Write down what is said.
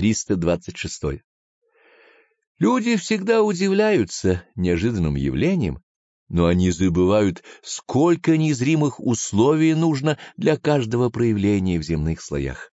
326. Люди всегда удивляются неожиданным явлениям, но они забывают, сколько незримых условий нужно для каждого проявления в земных слоях.